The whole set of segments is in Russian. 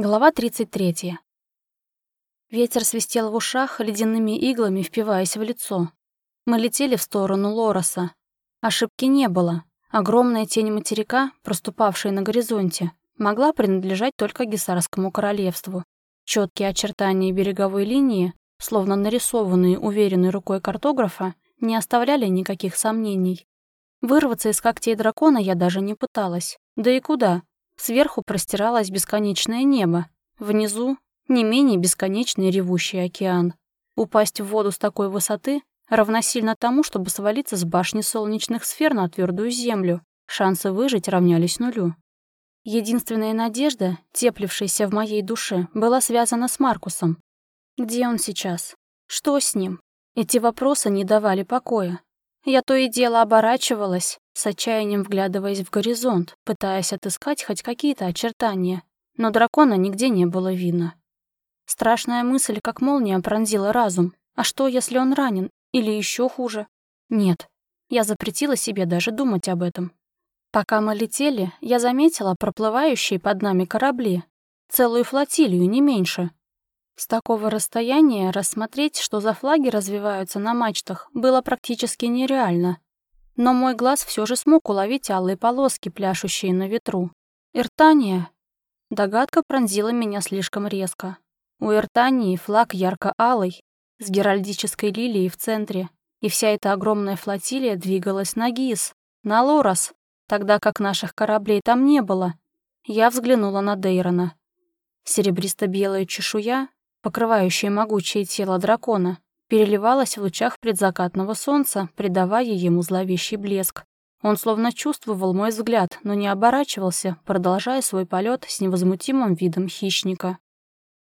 Глава 33. Ветер свистел в ушах, ледяными иглами впиваясь в лицо. Мы летели в сторону Лороса. Ошибки не было. Огромная тень материка, проступавшая на горизонте, могла принадлежать только Гесарскому королевству. Четкие очертания береговой линии, словно нарисованные уверенной рукой картографа, не оставляли никаких сомнений. Вырваться из когтей дракона я даже не пыталась. Да и куда? Сверху простиралось бесконечное небо, внизу — не менее бесконечный ревущий океан. Упасть в воду с такой высоты равносильно тому, чтобы свалиться с башни солнечных сфер на твердую землю. Шансы выжить равнялись нулю. Единственная надежда, теплившаяся в моей душе, была связана с Маркусом. Где он сейчас? Что с ним? Эти вопросы не давали покоя. Я то и дело оборачивалась, с отчаянием вглядываясь в горизонт, пытаясь отыскать хоть какие-то очертания, но дракона нигде не было видно. Страшная мысль, как молния, пронзила разум. А что, если он ранен? Или еще хуже? Нет, я запретила себе даже думать об этом. Пока мы летели, я заметила проплывающие под нами корабли. Целую флотилию, не меньше. С такого расстояния рассмотреть, что за флаги развиваются на мачтах, было практически нереально но мой глаз все же смог уловить алые полоски, пляшущие на ветру. Иртания. Догадка пронзила меня слишком резко. У Иртании флаг ярко-алый, с геральдической лилией в центре, и вся эта огромная флотилия двигалась на Гиз, на Лорас, тогда как наших кораблей там не было. Я взглянула на Дейрона. Серебристо-белая чешуя, покрывающая могучее тело дракона, переливалась в лучах предзакатного солнца, придавая ему зловещий блеск. Он словно чувствовал мой взгляд, но не оборачивался, продолжая свой полет с невозмутимым видом хищника.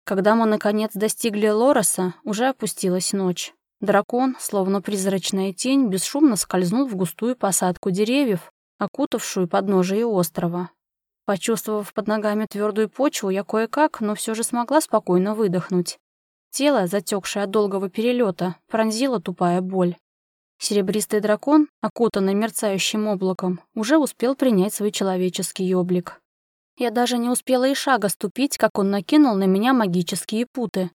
Когда мы, наконец, достигли Лороса, уже опустилась ночь. Дракон, словно призрачная тень, бесшумно скользнул в густую посадку деревьев, окутавшую подножие острова. Почувствовав под ногами твердую почву, я кое-как, но все же смогла спокойно выдохнуть. Тело, затекшее от долгого перелета, пронзила тупая боль. Серебристый дракон, окутанный мерцающим облаком, уже успел принять свой человеческий облик. Я даже не успела и шага ступить, как он накинул на меня магические путы.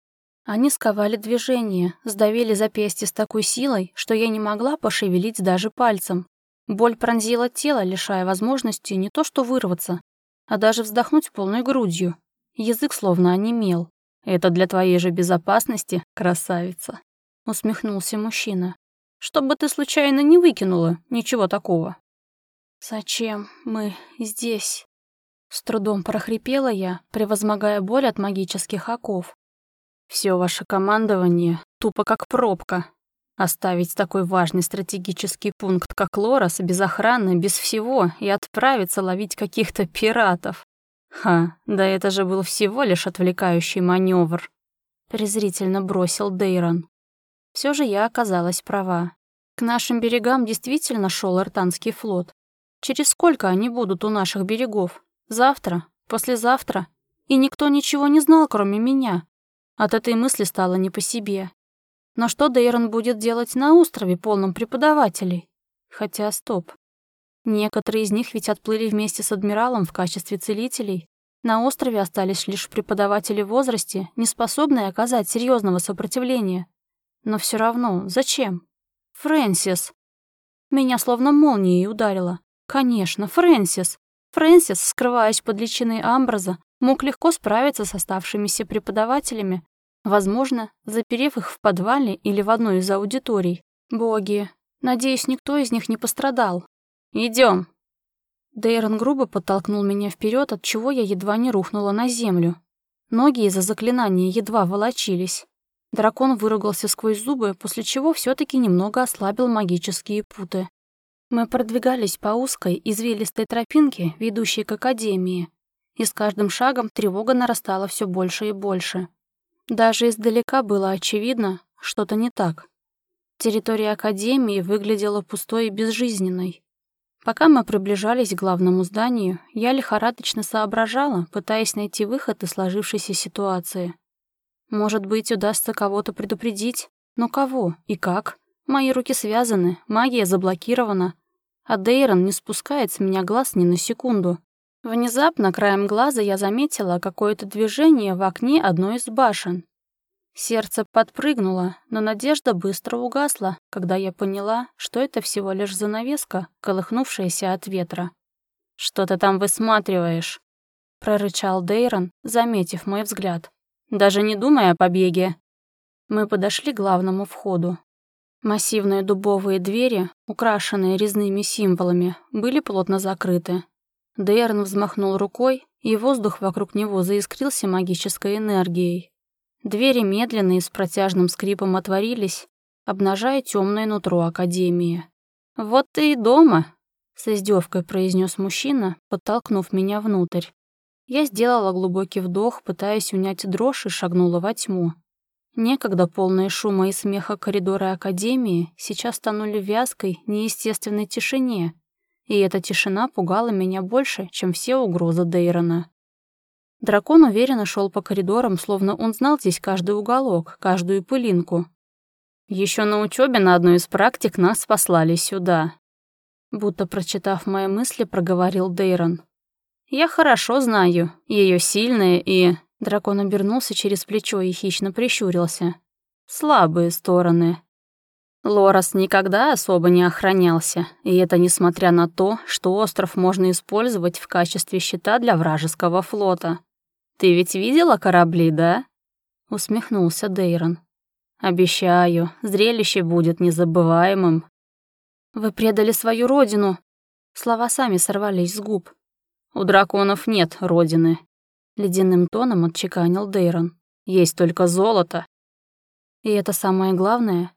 Они сковали движение, сдавили запястье с такой силой, что я не могла пошевелить даже пальцем. Боль пронзила тело, лишая возможности не то что вырваться, а даже вздохнуть полной грудью. Язык словно онемел. «Это для твоей же безопасности, красавица», — усмехнулся мужчина. «Чтобы ты случайно не выкинула ничего такого». «Зачем мы здесь?» С трудом прохрипела я, превозмогая боль от магических оков. Все ваше командование тупо как пробка. Оставить такой важный стратегический пункт, как Лорас, без охраны, без всего, и отправиться ловить каких-то пиратов. «Ха, да это же был всего лишь отвлекающий маневр», — презрительно бросил Дейрон. Все же я оказалась права. К нашим берегам действительно шел Иртанский флот. Через сколько они будут у наших берегов? Завтра? Послезавтра? И никто ничего не знал, кроме меня. От этой мысли стало не по себе. Но что Дейрон будет делать на острове, полном преподавателей? Хотя, стоп. Некоторые из них ведь отплыли вместе с адмиралом в качестве целителей. На острове остались лишь преподаватели в возрасте, не способные оказать серьезного сопротивления. Но все равно, зачем? Фрэнсис. Меня словно молнией ударило. Конечно, Фрэнсис. Фрэнсис, скрываясь под личиной Амбраза, мог легко справиться с оставшимися преподавателями, возможно, заперев их в подвале или в одной из аудиторий. Боги, надеюсь, никто из них не пострадал. Идем. Дейрон грубо подтолкнул меня вперед, от чего я едва не рухнула на землю. Ноги из-за заклинания едва волочились. Дракон выругался сквозь зубы, после чего все таки немного ослабил магические путы. Мы продвигались по узкой, извилистой тропинке, ведущей к Академии, и с каждым шагом тревога нарастала все больше и больше. Даже издалека было очевидно, что-то не так. Территория Академии выглядела пустой и безжизненной. Пока мы приближались к главному зданию, я лихорадочно соображала, пытаясь найти выход из сложившейся ситуации. Может быть, удастся кого-то предупредить? Но кого и как? Мои руки связаны, магия заблокирована, а Дейрон не спускает с меня глаз ни на секунду. Внезапно краем глаза я заметила какое-то движение в окне одной из башен. Сердце подпрыгнуло, но надежда быстро угасла, когда я поняла, что это всего лишь занавеска, колыхнувшаяся от ветра. «Что ты там высматриваешь?» — прорычал Дейрон, заметив мой взгляд. «Даже не думай о побеге». Мы подошли к главному входу. Массивные дубовые двери, украшенные резными символами, были плотно закрыты. Дейрон взмахнул рукой, и воздух вокруг него заискрился магической энергией. Двери медленно и с протяжным скрипом отворились, обнажая темное нутро Академии. «Вот ты и дома!» — с издевкой произнес мужчина, подтолкнув меня внутрь. Я сделала глубокий вдох, пытаясь унять дрожь и шагнула во тьму. Некогда полные шума и смеха коридоры Академии сейчас тонули вязкой, неестественной тишине, и эта тишина пугала меня больше, чем все угрозы Дейрона. Дракон уверенно шел по коридорам, словно он знал здесь каждый уголок, каждую пылинку. Еще на учебе на одной из практик нас послали сюда. Будто прочитав мои мысли, проговорил Дейрон. Я хорошо знаю ее сильные и... Дракон обернулся через плечо и хищно прищурился. Слабые стороны. Лорас никогда особо не охранялся, и это несмотря на то, что остров можно использовать в качестве щита для вражеского флота. «Ты ведь видела корабли, да?» — усмехнулся Дейрон. «Обещаю, зрелище будет незабываемым». «Вы предали свою родину!» Слова сами сорвались с губ. «У драконов нет родины», — ледяным тоном отчеканил Дейрон. «Есть только золото». «И это самое главное?»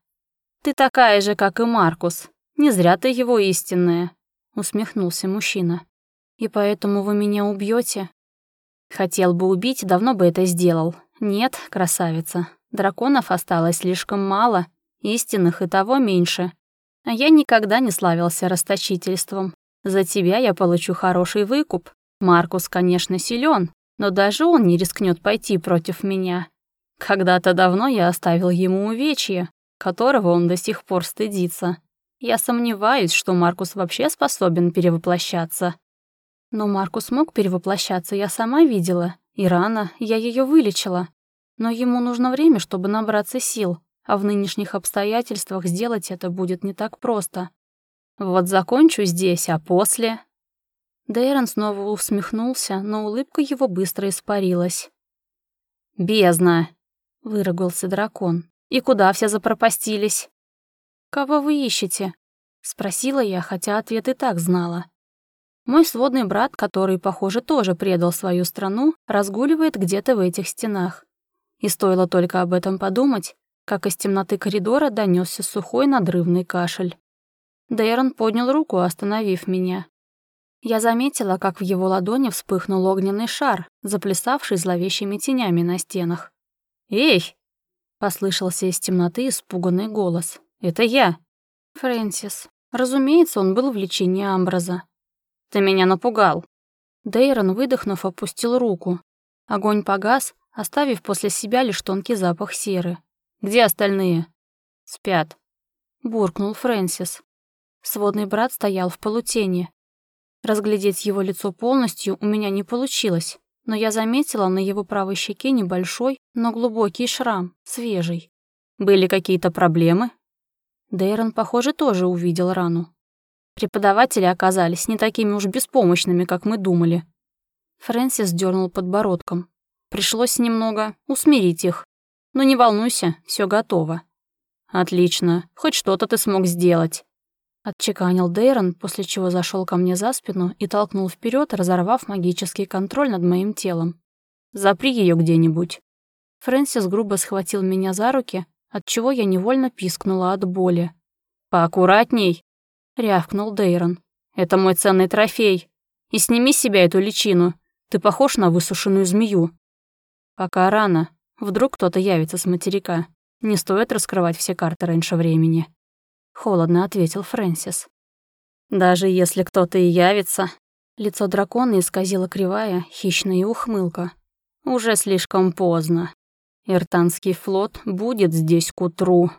«Ты такая же, как и Маркус. Не зря ты его истинная», — усмехнулся мужчина. «И поэтому вы меня убьете? Хотел бы убить, давно бы это сделал. Нет, красавица. Драконов осталось слишком мало, истинных и того меньше. А я никогда не славился расточительством. За тебя я получу хороший выкуп. Маркус, конечно, силен, но даже он не рискнет пойти против меня. Когда-то давно я оставил ему увечье, которого он до сих пор стыдится. Я сомневаюсь, что Маркус вообще способен перевоплощаться. Но Маркус мог перевоплощаться, я сама видела. И рано, я ее вылечила. Но ему нужно время, чтобы набраться сил, а в нынешних обстоятельствах сделать это будет не так просто. Вот закончу здесь, а после... Дейрон снова усмехнулся, но улыбка его быстро испарилась. «Бездна!» — выругался дракон. «И куда все запропастились?» «Кого вы ищете?» — спросила я, хотя ответ и так знала. Мой сводный брат, который, похоже, тоже предал свою страну, разгуливает где-то в этих стенах. И стоило только об этом подумать, как из темноты коридора донесся сухой надрывный кашель. Дейрон поднял руку, остановив меня. Я заметила, как в его ладони вспыхнул огненный шар, заплясавший зловещими тенями на стенах. «Эй!» — послышался из темноты испуганный голос. «Это я!» Фрэнсис. Разумеется, он был в лечении Амбраза. Ты меня напугал». Дейрон, выдохнув, опустил руку. Огонь погас, оставив после себя лишь тонкий запах серы. «Где остальные?» «Спят», — буркнул Фрэнсис. Сводный брат стоял в полутени. Разглядеть его лицо полностью у меня не получилось, но я заметила на его правой щеке небольшой, но глубокий шрам, свежий. «Были какие-то проблемы?» Дейрон, похоже, тоже увидел рану. Преподаватели оказались не такими уж беспомощными, как мы думали. Фрэнсис дернул подбородком. Пришлось немного усмирить их. Но не волнуйся, все готово. Отлично, хоть что-то ты смог сделать. Отчеканил Дейрон, после чего зашел ко мне за спину и толкнул вперед, разорвав магический контроль над моим телом. Запри ее где-нибудь. Фрэнсис грубо схватил меня за руки, от чего я невольно пискнула от боли. «Поаккуратней!» — рявкнул Дейрон. «Это мой ценный трофей. И сними с себя эту личину. Ты похож на высушенную змею». «Пока рано. Вдруг кто-то явится с материка. Не стоит раскрывать все карты раньше времени». Холодно ответил Фрэнсис. «Даже если кто-то и явится...» Лицо дракона исказило кривая, хищная ухмылка. «Уже слишком поздно. Иртанский флот будет здесь к утру».